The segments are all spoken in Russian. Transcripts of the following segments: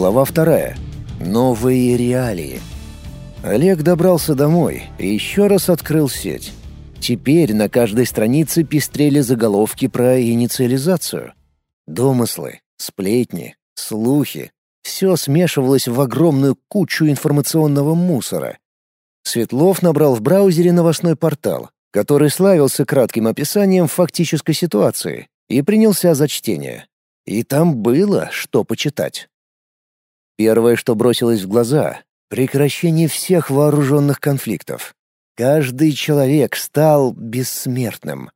Глава вторая. Новые реалии. Олег добрался домой и еще раз открыл сеть. Теперь на каждой странице пестрели заголовки про инициализацию. Домыслы, сплетни, слухи. Все смешивалось в огромную кучу информационного мусора. Светлов набрал в браузере новостной портал, который славился кратким описанием фактической ситуации, и принялся за чтение. И там было что почитать. Первое, что бросилось в глаза — прекращение всех вооруженных конфликтов. Каждый человек стал бессмертным.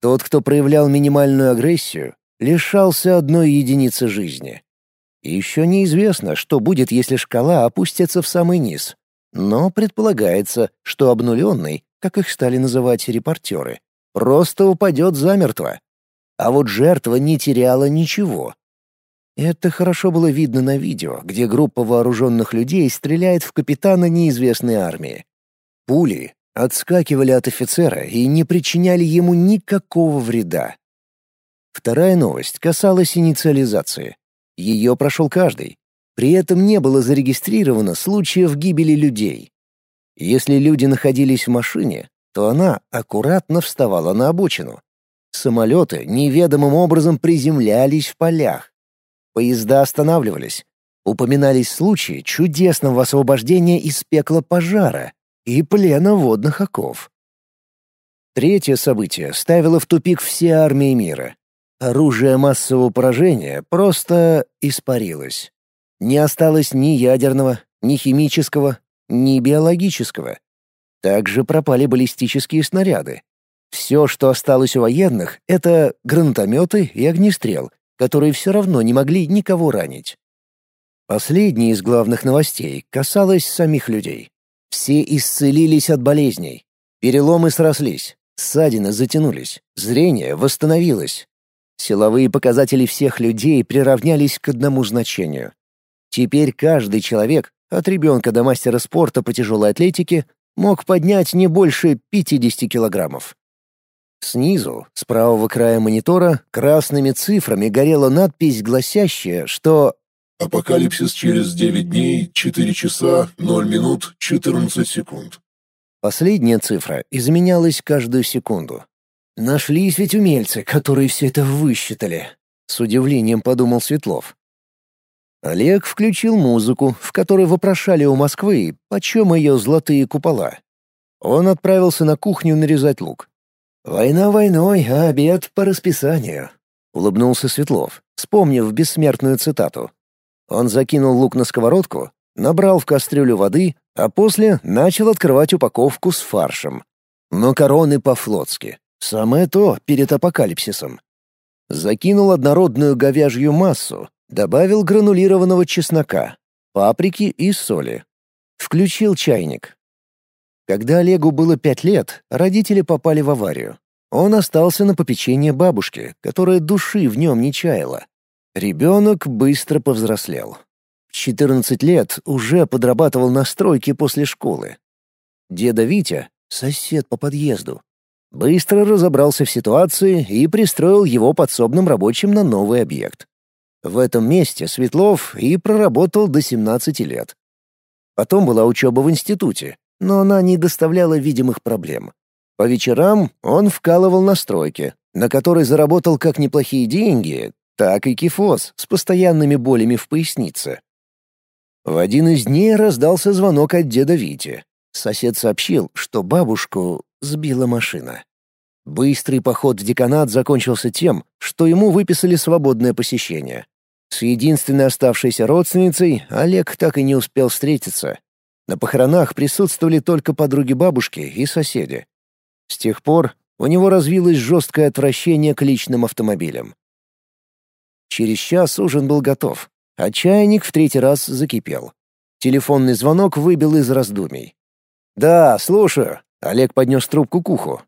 Тот, кто проявлял минимальную агрессию, лишался одной единицы жизни. Еще неизвестно, что будет, если шкала опустится в самый низ. Но предполагается, что обнуленный, как их стали называть репортеры, просто упадет замертво. А вот жертва не теряла ничего. Это хорошо было видно на видео, где группа вооруженных людей стреляет в капитана неизвестной армии. Пули отскакивали от офицера и не причиняли ему никакого вреда. Вторая новость касалась инициализации. Ее прошел каждый. При этом не было зарегистрировано случаев гибели людей. Если люди находились в машине, то она аккуратно вставала на обочину. Самолеты неведомым образом приземлялись в полях. Поезда останавливались. Упоминались случаи чудесного освобождения из пекла пожара и плена водных оков. Третье событие ставило в тупик все армии мира. Оружие массового поражения просто испарилось. Не осталось ни ядерного, ни химического, ни биологического. Также пропали баллистические снаряды. Все, что осталось у военных, это гранатометы и огнестрел, которые все равно не могли никого ранить. Последней из главных новостей касалась самих людей. Все исцелились от болезней. Переломы срослись, ссадины затянулись, зрение восстановилось. Силовые показатели всех людей приравнялись к одному значению. Теперь каждый человек, от ребенка до мастера спорта по тяжелой атлетике, мог поднять не больше 50 килограммов. Снизу, с правого края монитора, красными цифрами горела надпись, гласящая, что «Апокалипсис через 9 дней, 4 часа, 0 минут, 14 секунд». Последняя цифра изменялась каждую секунду. «Нашлись ведь умельцы, которые все это высчитали», — с удивлением подумал Светлов. Олег включил музыку, в которой вопрошали у Москвы, почем ее золотые купола. Он отправился на кухню нарезать лук. «Война войной, а обед по расписанию», — улыбнулся Светлов, вспомнив бессмертную цитату. Он закинул лук на сковородку, набрал в кастрюлю воды, а после начал открывать упаковку с фаршем. Макароны по-флотски. Самое то перед апокалипсисом. Закинул однородную говяжью массу, добавил гранулированного чеснока, паприки и соли. Включил чайник, когда Олегу было пять лет, родители попали в аварию. Он остался на попечение бабушки, которая души в нем не чаяла. Ребенок быстро повзрослел. В 14 лет уже подрабатывал на стройке после школы. Деда Витя, сосед по подъезду, быстро разобрался в ситуации и пристроил его подсобным рабочим на новый объект. В этом месте Светлов и проработал до 17 лет. Потом была учеба в институте, но она не доставляла видимых проблем. По вечерам он вкалывал на стройке, на которой заработал как неплохие деньги, так и кифоз с постоянными болями в пояснице. В один из дней раздался звонок от деда Вити. Сосед сообщил, что бабушку сбила машина. Быстрый поход в деканат закончился тем, что ему выписали свободное посещение. С единственной оставшейся родственницей Олег так и не успел встретиться, на похоронах присутствовали только подруги бабушки и соседи. С тех пор у него развилось жесткое отвращение к личным автомобилям. Через час ужин был готов, а чайник в третий раз закипел. Телефонный звонок выбил из раздумий. «Да, слушаю», — Олег поднес трубку к уху.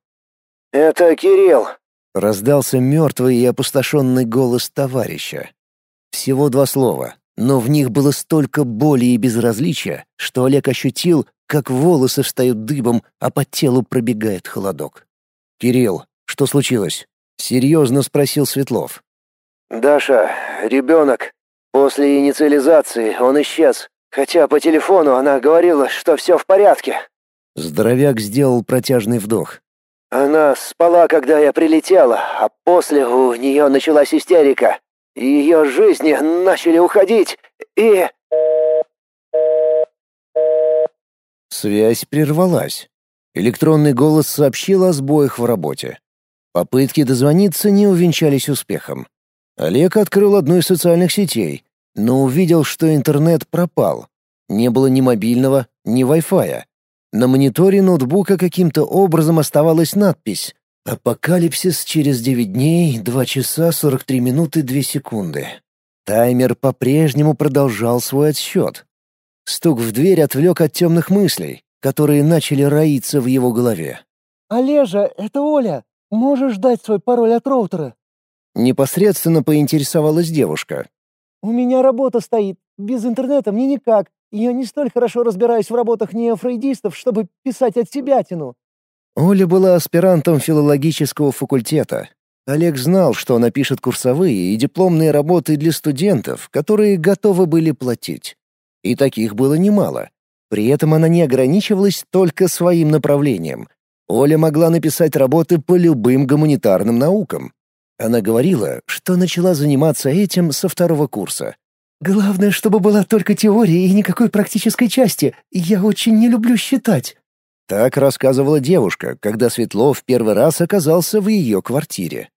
«Это Кирилл», — раздался мертвый и опустошенный голос товарища. Всего два слова, но в них было столько боли и безразличия, что Олег ощутил, как волосы встают дыбом, а по телу пробегает холодок. «Кирилл, что случилось?» — серьезно спросил Светлов. «Даша, ребенок. После инициализации он исчез, хотя по телефону она говорила, что все в порядке». Здоровяк сделал протяжный вдох. «Она спала, когда я прилетела, а после у нее началась истерика. Ее жизни начали уходить, и...» Связь прервалась. Электронный голос сообщил о сбоях в работе. Попытки дозвониться не увенчались успехом. Олег открыл одну из социальных сетей, но увидел, что интернет пропал. Не было ни мобильного, ни Wi-Fi. На мониторе ноутбука каким-то образом оставалась надпись «Апокалипсис через 9 дней, 2 часа 43 минуты 2 секунды». Таймер по-прежнему продолжал свой отсчет. Стук в дверь отвлек от темных мыслей, которые начали роиться в его голове. «Олежа, это Оля. Можешь дать свой пароль от роутера?» Непосредственно поинтересовалась девушка. «У меня работа стоит. Без интернета мне никак. Я не столь хорошо разбираюсь в работах неофрейдистов, чтобы писать от себя тяну». Оля была аспирантом филологического факультета. Олег знал, что она пишет курсовые и дипломные работы для студентов, которые готовы были платить. И таких было немало. При этом она не ограничивалась только своим направлением. Оля могла написать работы по любым гуманитарным наукам. Она говорила, что начала заниматься этим со второго курса. «Главное, чтобы была только теория и никакой практической части. Я очень не люблю считать». Так рассказывала девушка, когда Светлов первый раз оказался в ее квартире.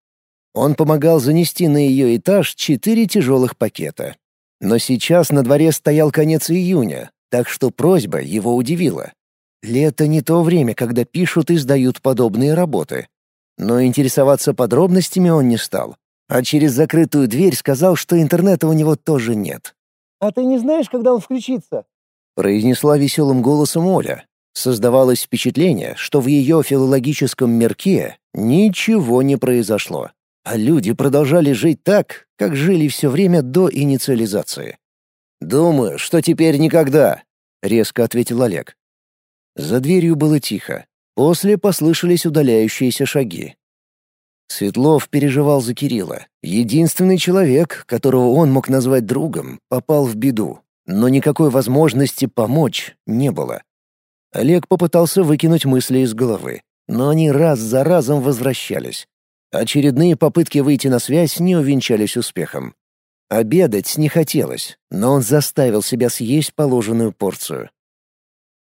Он помогал занести на ее этаж четыре тяжелых пакета. Но сейчас на дворе стоял конец июня, так что просьба его удивила. Лето не то время, когда пишут и сдают подобные работы. Но интересоваться подробностями он не стал. А через закрытую дверь сказал, что интернета у него тоже нет. «А ты не знаешь, когда он включится?» произнесла веселым голосом Оля. Создавалось впечатление, что в ее филологическом мирке ничего не произошло а люди продолжали жить так, как жили все время до инициализации. «Думаю, что теперь никогда», — резко ответил Олег. За дверью было тихо. После послышались удаляющиеся шаги. Светлов переживал за Кирилла. Единственный человек, которого он мог назвать другом, попал в беду, но никакой возможности помочь не было. Олег попытался выкинуть мысли из головы, но они раз за разом возвращались. Очередные попытки выйти на связь не увенчались успехом. Обедать не хотелось, но он заставил себя съесть положенную порцию.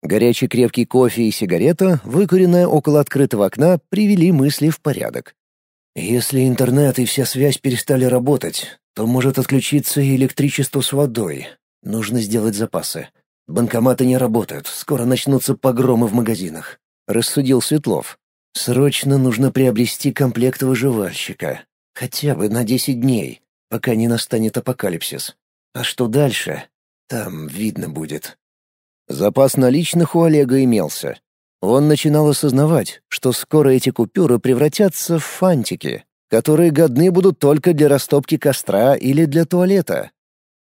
Горячий крепкий кофе и сигарета, выкуренная около открытого окна, привели мысли в порядок. Если интернет и вся связь перестали работать, то может отключиться и электричество с водой. Нужно сделать запасы. Банкоматы не работают, скоро начнутся погромы в магазинах. Рассудил Светлов. Срочно нужно приобрести комплект выживальщика. Хотя бы на десять дней, пока не настанет апокалипсис. А что дальше? Там видно будет. Запас наличных у Олега имелся. Он начинал осознавать, что скоро эти купюры превратятся в фантики, которые годны будут только для растопки костра или для туалета.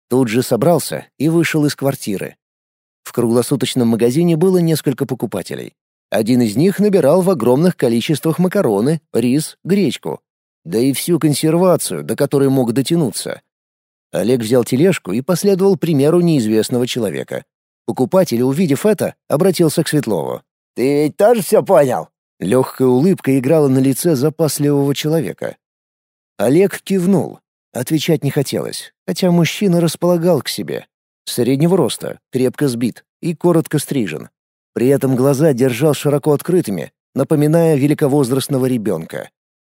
Тут же собрался и вышел из квартиры. В круглосуточном магазине было несколько покупателей. Один из них набирал в огромных количествах макароны, рис, гречку. Да и всю консервацию, до которой мог дотянуться. Олег взял тележку и последовал примеру неизвестного человека. Покупатель, увидев это, обратился к Светлову. «Ты ведь тоже все понял?» Легкая улыбка играла на лице запасливого человека. Олег кивнул. Отвечать не хотелось, хотя мужчина располагал к себе. Среднего роста, крепко сбит и коротко стрижен. При этом глаза держал широко открытыми, напоминая великовозрастного ребенка.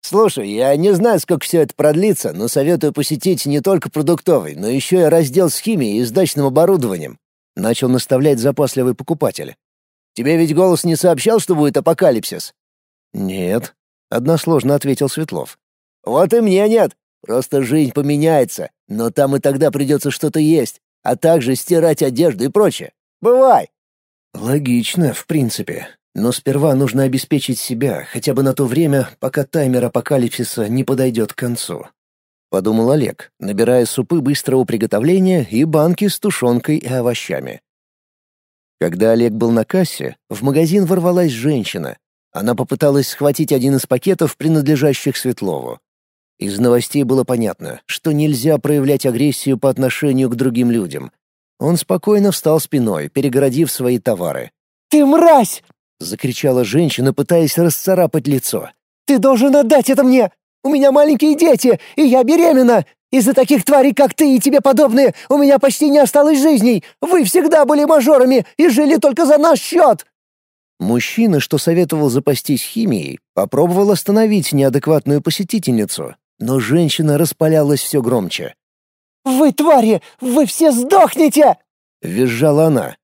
«Слушай, я не знаю, сколько все это продлится, но советую посетить не только продуктовый, но еще и раздел с химией и сдачным оборудованием», — начал наставлять запасливый покупатель. «Тебе ведь голос не сообщал, что будет апокалипсис?» «Нет», — односложно ответил Светлов. «Вот и мне нет. Просто жизнь поменяется, но там и тогда придется что-то есть, а также стирать одежду и прочее. Бывай!» Логично, в принципе. Но сперва нужно обеспечить себя, хотя бы на то время, пока таймер апокалипсиса не подойдет к концу. Подумал Олег, набирая супы быстрого приготовления и банки с тушенкой и овощами. Когда Олег был на кассе, в магазин ворвалась женщина. Она попыталась схватить один из пакетов, принадлежащих Светлову. Из новостей было понятно, что нельзя проявлять агрессию по отношению к другим людям. Он спокойно встал спиной, перегородив свои товары. «Ты мразь!» — закричала женщина, пытаясь расцарапать лицо. «Ты должен отдать это мне! У меня маленькие дети, и я беременна! Из-за таких тварей, как ты и тебе подобные, у меня почти не осталось жизней! Вы всегда были мажорами и жили только за наш счет!» Мужчина, что советовал запастись химией, попробовал остановить неадекватную посетительницу, но женщина распалялась все громче. «Вы твари! Вы все сдохнете!» — визжала она.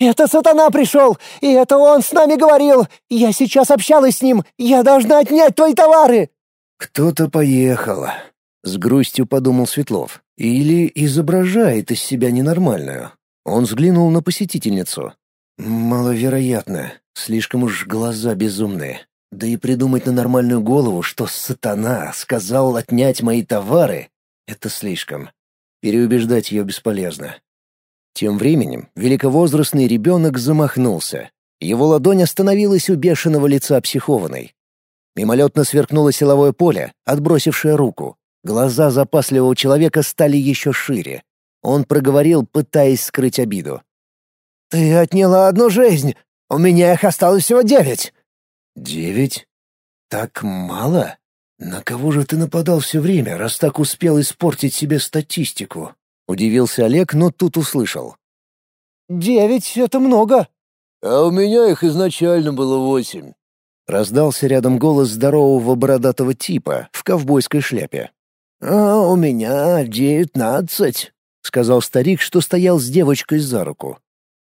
«Это сатана пришел, и это он с нами говорил! Я сейчас общалась с ним! Я должна отнять твои товары!» «Кто-то поехал», — с грустью подумал Светлов. «Или изображает из себя ненормальную». Он взглянул на посетительницу. «Маловероятно. Слишком уж глаза безумные. Да и придумать на нормальную голову, что сатана сказал отнять мои товары, это слишком. Переубеждать ее бесполезно. Тем временем великовозрастный ребенок замахнулся. Его ладонь остановилась у бешеного лица психованной. Мимолетно сверкнуло силовое поле, отбросившее руку. Глаза запасливого человека стали еще шире. Он проговорил, пытаясь скрыть обиду. «Ты отняла одну жизнь. У меня их осталось всего девять». «Девять? Так мало? На кого же ты нападал все время, раз так успел испортить себе статистику?» Удивился Олег, но тут услышал. «Девять — это много». «А у меня их изначально было восемь». Раздался рядом голос здорового бородатого типа в ковбойской шляпе. «А у меня девятнадцать», — сказал старик, что стоял с девочкой за руку.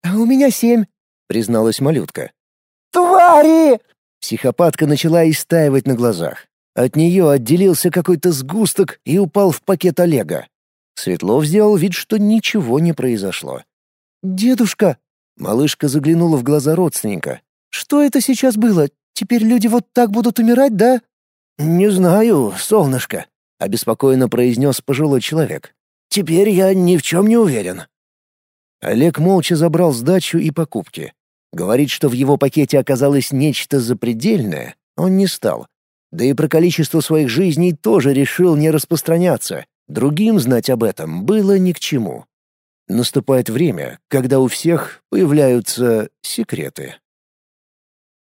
«А у меня семь», — призналась малютка. «Твари!» Психопатка начала истаивать на глазах. От нее отделился какой-то сгусток и упал в пакет Олега. Светлов сделал вид, что ничего не произошло. «Дедушка!» Малышка заглянула в глаза родственника. «Что это сейчас было? Теперь люди вот так будут умирать, да?» «Не знаю, солнышко», — обеспокоенно произнес пожилой человек. «Теперь я ни в чем не уверен». Олег молча забрал сдачу и покупки. Говорить, что в его пакете оказалось нечто запредельное, он не стал. Да и про количество своих жизней тоже решил не распространяться. Другим знать об этом было ни к чему. Наступает время, когда у всех появляются секреты.